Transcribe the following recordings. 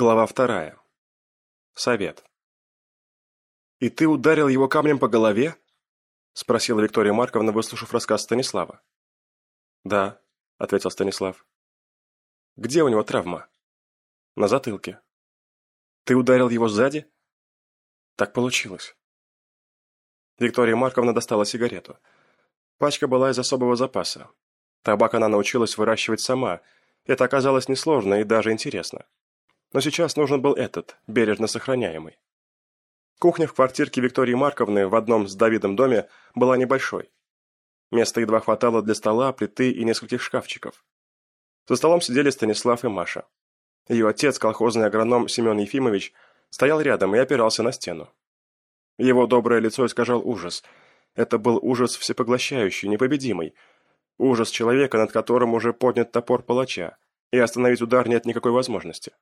Глава вторая. Совет. «И ты ударил его камнем по голове?» – спросила Виктория Марковна, выслушав рассказ Станислава. «Да», – ответил Станислав. «Где у него травма?» «На затылке». «Ты ударил его сзади?» «Так получилось». Виктория Марковна достала сигарету. Пачка была из особого запаса. Табак она научилась выращивать сама. Это оказалось несложно и даже интересно. Но сейчас нужен был этот, бережно сохраняемый. Кухня в квартирке Виктории Марковны в одном с Давидом доме была небольшой. Места едва хватало для стола, плиты и нескольких шкафчиков. За столом сидели Станислав и Маша. Ее отец, колхозный агроном Семен Ефимович, стоял рядом и опирался на стену. Его доброе лицо искажал ужас. Это был ужас всепоглощающий, непобедимый. Ужас человека, над которым уже поднят топор палача, и остановить удар нет никакой возможности.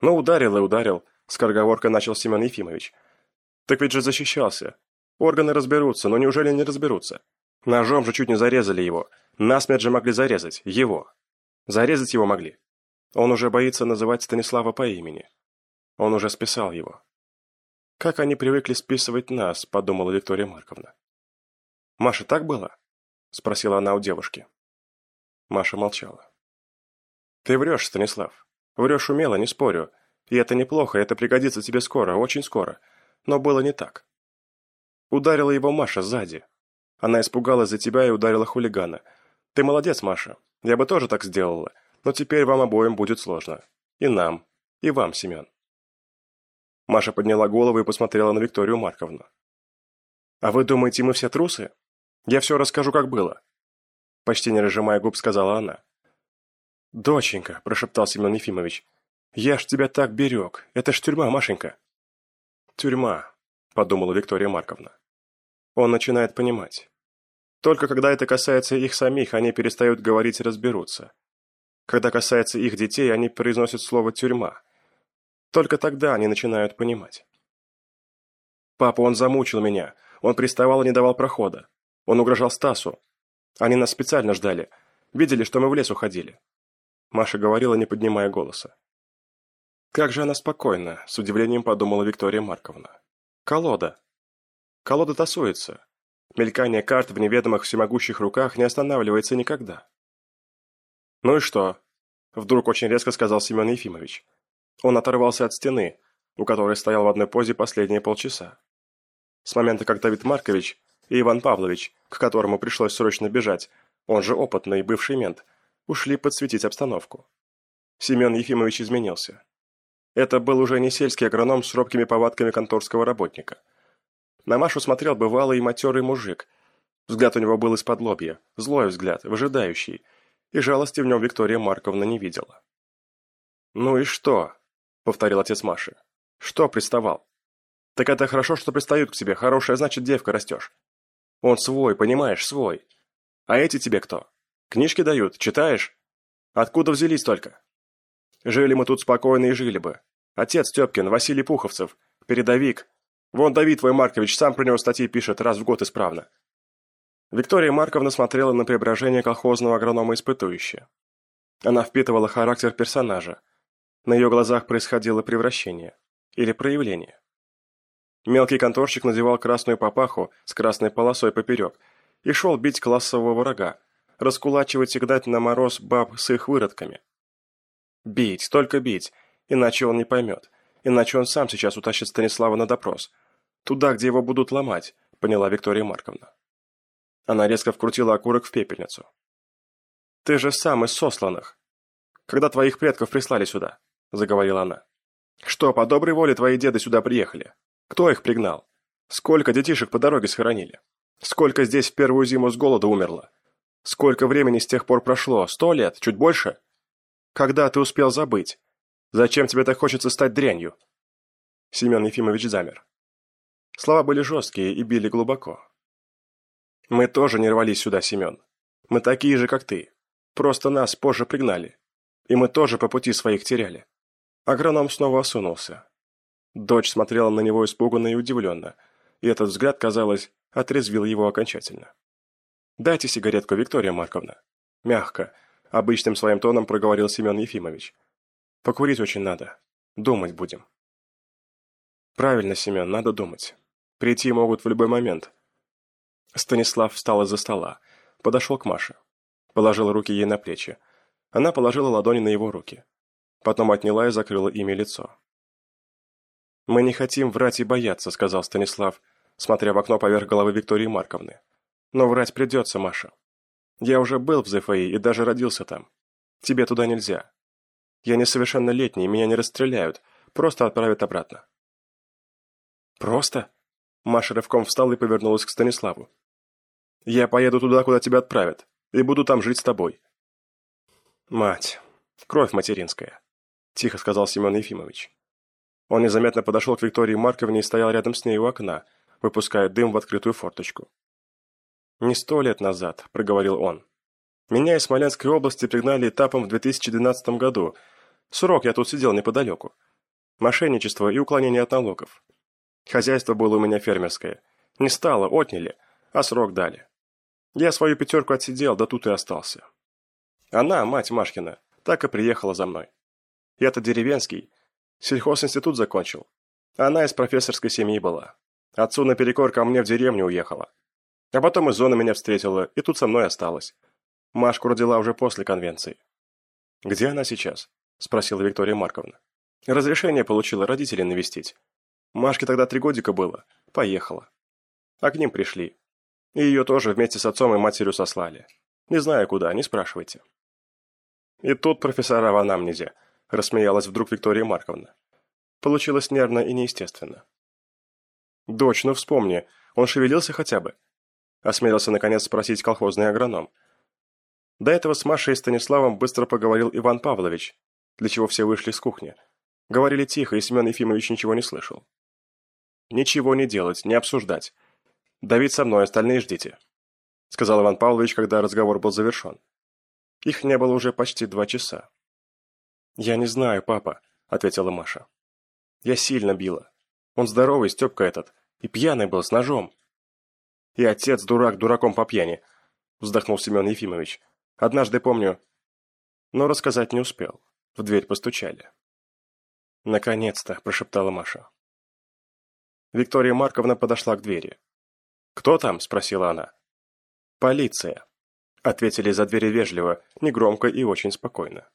Ну, ударил и ударил, скороговоркой начал Семен Ефимович. Так ведь же защищался. Органы разберутся, но неужели не разберутся? Ножом же чуть не зарезали его. Насмерть же могли зарезать. Его. Зарезать его могли. Он уже боится называть Станислава по имени. Он уже списал его. «Как они привыкли списывать нас», — подумала Виктория Марковна. «Маша, так было?» — спросила она у девушки. Маша молчала. «Ты врешь, Станислав. Врешь умело, не спорю. И это неплохо, это пригодится тебе скоро, очень скоро. Но было не так. Ударила его Маша сзади. Она испугалась за тебя и ударила хулигана. Ты молодец, Маша. Я бы тоже так сделала. Но теперь вам обоим будет сложно. И нам, и вам, Семен. Маша подняла голову и посмотрела на Викторию Марковну. «А вы думаете, мы все трусы? Я все расскажу, как было». Почти не разжимая губ, сказала она. «Доченька», – прошептал Семен Ефимович, – «я ж тебя так берег. Это ж тюрьма, Машенька». «Тюрьма», – подумала Виктория Марковна. Он начинает понимать. Только когда это касается их самих, они перестают говорить и разберутся. Когда касается их детей, они произносят слово «тюрьма». Только тогда они начинают понимать. Папа, он замучил меня. Он приставал и не давал прохода. Он угрожал Стасу. Они нас специально ждали. Видели, что мы в лес уходили. Маша говорила, не поднимая голоса. Как же она спокойна, с удивлением подумала Виктория Марковна. Колода. Колода тасуется. Мелькание карт в неведомых всемогущих руках не останавливается никогда. «Ну и что?» Вдруг очень резко сказал Семен Ефимович. Он оторвался от стены, у которой стоял в одной позе последние полчаса. С момента, как Давид Маркович и Иван Павлович, к которому пришлось срочно бежать, он же опытный бывший мент, ушли подсветить обстановку. Семен Ефимович изменился. Это был уже не сельский агроном с робкими повадками конторского работника. На Машу смотрел бывалый и матерый мужик. Взгляд у него был из-под лобья, злой взгляд, выжидающий, и жалости в нем Виктория Марковна не видела. «Ну и что?» повторил отец Маши. «Что приставал?» «Так это хорошо, что пристают к тебе, хорошая, значит, девка растешь. Он свой, понимаешь, свой. А эти тебе кто? Книжки дают, читаешь? Откуда взялись только?» «Жили мы тут спокойно и жили бы. Отец Тёпкин, Василий Пуховцев, передовик. Вон Давид твой Маркович сам про него статьи пишет раз в год исправно». Виктория Марковна смотрела на преображение колхозного агронома испытующе. Она впитывала характер персонажа, на ее глазах происходило превращение. Или проявление. Мелкий конторщик надевал красную папаху с красной полосой поперек и шел бить классового врага, раскулачивать и гнать на мороз баб с их выродками. Бить, только бить, иначе он не поймет, иначе он сам сейчас утащит Станислава на допрос. Туда, где его будут ломать, поняла Виктория Марковна. Она резко вкрутила окурок в пепельницу. «Ты же сам из сосланных. Когда твоих предков прислали сюда?» – заговорила она. «Что, по доброй воле твои деды сюда приехали? Кто их пригнал? Сколько детишек по дороге схоронили? Сколько здесь в первую зиму с голода умерло? Сколько времени с тех пор прошло? Сто лет? Чуть больше? Когда ты успел забыть? Зачем тебе так хочется стать дрянью?» Семен Ефимович замер. Слова были жесткие и били глубоко. «Мы тоже не рвались сюда, Семен. Мы такие же, как ты. Просто нас позже пригнали. И мы тоже по пути своих теряли. Агроном снова осунулся. Дочь смотрела на него испуганно и удивленно, и этот взгляд, казалось, отрезвил его окончательно. «Дайте сигаретку, Виктория Марковна». Мягко, обычным своим тоном проговорил Семен Ефимович. «Покурить очень надо. Думать будем. Правильно, Семен, надо думать. Прийти могут в любой момент. Станислав встал из-за стола, подошел к Маше. Положил руки ей на плечи. Она положила ладони на его руки. Потом отняла и закрыла ими лицо. «Мы не хотим врать и бояться», — сказал Станислав, смотря в окно поверх головы Виктории Марковны. «Но врать придется, Маша. Я уже был в ЗФИ и даже родился там. Тебе туда нельзя. Я несовершеннолетний, меня не расстреляют, просто отправят обратно». «Просто?» Маша рывком встала и повернулась к Станиславу. «Я поеду туда, куда тебя отправят, и буду там жить с тобой». «Мать, кровь материнская», – тихо сказал Семен Ефимович. Он незаметно подошел к Виктории Марковне и стоял рядом с ней у окна, выпуская дым в открытую форточку. «Не сто лет назад», – проговорил он. «Меня из Смоленской области пригнали этапом в 2012 году. Сурок я тут сидел неподалеку. Мошенничество и уклонение от налогов. Хозяйство было у меня фермерское. Не стало, отняли, а срок дали. Я свою пятерку отсидел, да тут и остался. Она, мать Машкина, так и приехала за мной. Я-то деревенский, сельхозинститут закончил. Она из профессорской семьи была. Отцу наперекор ко мне в деревню уехала. А потом из зоны меня встретила, и тут со мной осталась. Машку родила уже после конвенции. «Где она сейчас?» – спросила Виктория Марковна. «Разрешение получила родителей навестить. Машке тогда три годика было. Поехала. А к ним пришли. И ее тоже вместе с отцом и матерью сослали. Не знаю куда, не спрашивайте. И тут профессора в анамнезе, рассмеялась вдруг Виктория Марковна. Получилось нервно и неестественно. «Дочь, ну вспомни, он шевелился хотя бы?» Осмелился наконец спросить колхозный агроном. До этого с Машей и Станиславом быстро поговорил Иван Павлович, для чего все вышли с кухни. Говорили тихо, и Семен Ефимович ничего не слышал. Ничего не делать, не обсуждать. Давид со мной, остальные ждите», — сказал Иван Павлович, когда разговор был завершен. Их не было уже почти два часа. «Я не знаю, папа», — ответила Маша. «Я сильно била. Он здоровый, Степка этот, и пьяный был, с ножом». «И отец дурак дураком по пьяни», — вздохнул Семен Ефимович. «Однажды помню...» Но рассказать не успел. В дверь постучали. «Наконец-то», — прошептала Маша. Виктория Марковна подошла к двери. «Кто там?» – спросила она. «Полиция», – ответили за двери вежливо, негромко и очень спокойно.